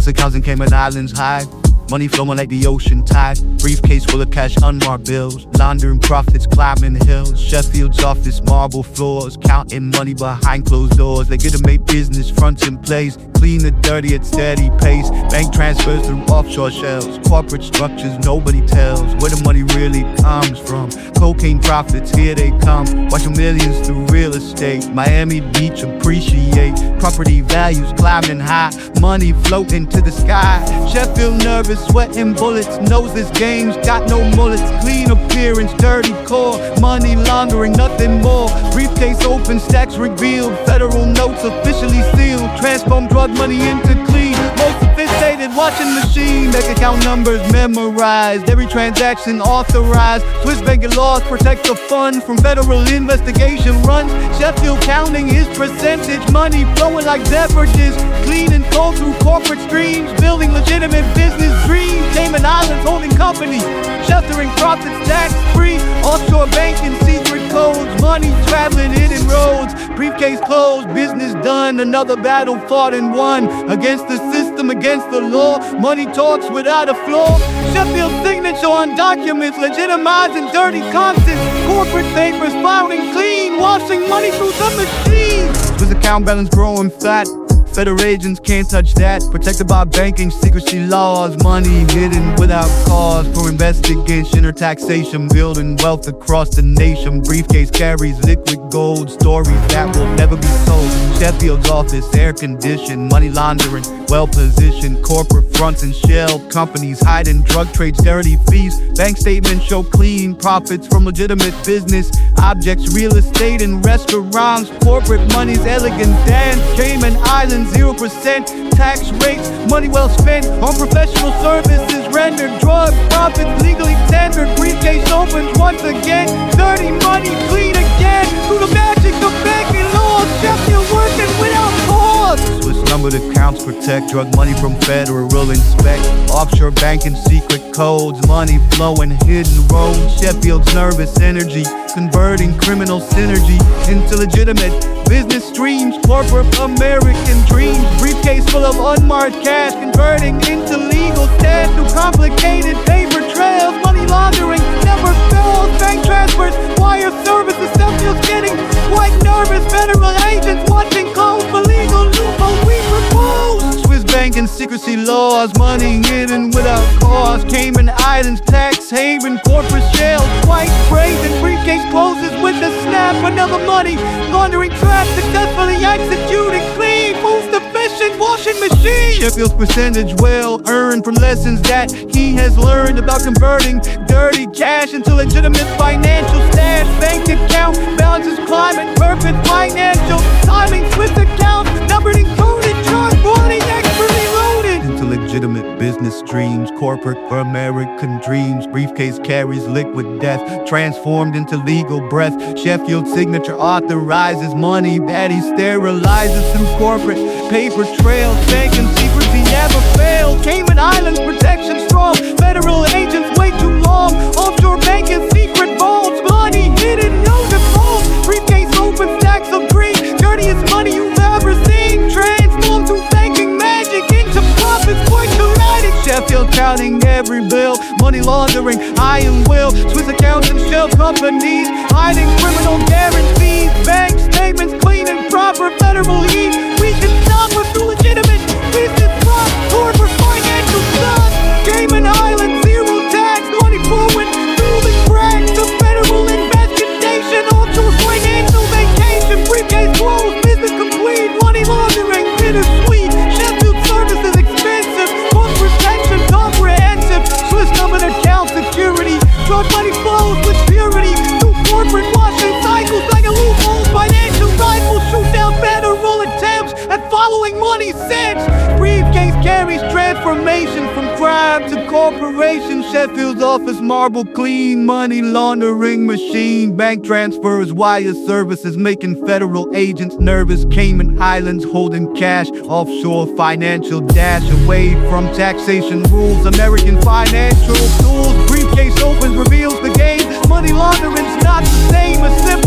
Swiss accounts in Cayman Islands high. Money flowing like the ocean tide. Briefcase full of cash, unmarked bills. Laundering profits, climbing hills. Sheffield's office, marble floors. Counting money behind closed doors. They get to make business fronts in place. Clean the dirty at steady pace. Bank transfers through offshore shells. Corporate structures nobody tells where the money really comes from. Cocaine profits, here they come. Watching millions through real estate. Miami Beach appreciate. Property values climbing high. Money floating to the sky. Sheffield nervous sweating bullets. Knows this game's got no mullets. Clean appearance, dirty core. Money laundering, nothing more. Briefcase open, stacks revealed. Federal notes officially sealed. Transform drug money into watching machine. Bank account numbers memorized. Every transaction authorized. Swiss banking laws protect the funds from federal investigation runs. Sheffield counting his percentage. Money flowing like beverages. Clean and cold through corporate streams. Building legitimate business dreams. Cayman Islands holding company. Sheltering profits tax free. Offshore banking secret codes. Money traveling hidden roads. Briefcase closed. Business done. Another battle fought and won. Against the system, against the law. Money talks without a flaw. Sheffield signature on documents. Legitimizing dirty content. Corporate papers filing clean. Washing money through the machine. With account balance growing fat. Federal agents can't touch that. Protected by banking secrecy laws. Money hidden without cause for investigation or taxation. Building wealth across the nation. Briefcase carries liquid gold. Stories that will never be told. Sheffield's office, air conditioned. Money laundering, well positioned. Corporate fronts and shell companies hiding drug trades, dirty fees. Bank statements show clean profits from legitimate business. Objects, real estate, and restaurants. Corporate money's elegant dance. Cayman Islands. 0% tax rates, money well spent on professional services rendered, drug profits legally tendered, briefcase opens once again, dirty money clean again, through the magic of banking laws, Sheffield working without pause. Swiss numbered accounts protect drug money from federal inspect, offshore banking secret codes, money flowing hidden roads, Sheffield's nervous energy, converting criminal synergy into legitimate business streams, corporate American dreams, briefcase full of unmarked cash, converting into legal stash through complicated paper trails, money secrecy laws, money hidden without cause, Cayman Islands tax haven, corporate shell, white braids, and briefcase closes with a snap, another money laundering trap successfully executed clean, moves the efficient washing machine. Sheffield's percentage well earned from lessons that he has learned about converting dirty cash into legitimate financial stash. Bank account balances climate, perfect financial timing, Swiss dreams, corporate American dreams. Briefcase carries liquid death, transformed into legal breath. Sheffield signature authorizes money that he sterilizes through corporate paper trails. Banking secrecy never fails. Cayman Islands protection strong. Federal agents wait too long. Offshore counting every bill. Money laundering, iron will. Swiss accounts and shell companies. Hiding criminal guarantees. Bank statements clean and proper. Federal heat. We can stop with the crime to corporation. Sheffield's office marble clean money laundering machine. Bank transfers, wire services making federal agents nervous. Cayman Islands holding cash. Offshore financial dash away from taxation rules. American financial tools. Briefcase opens reveals the game. Money laundering's not the same as.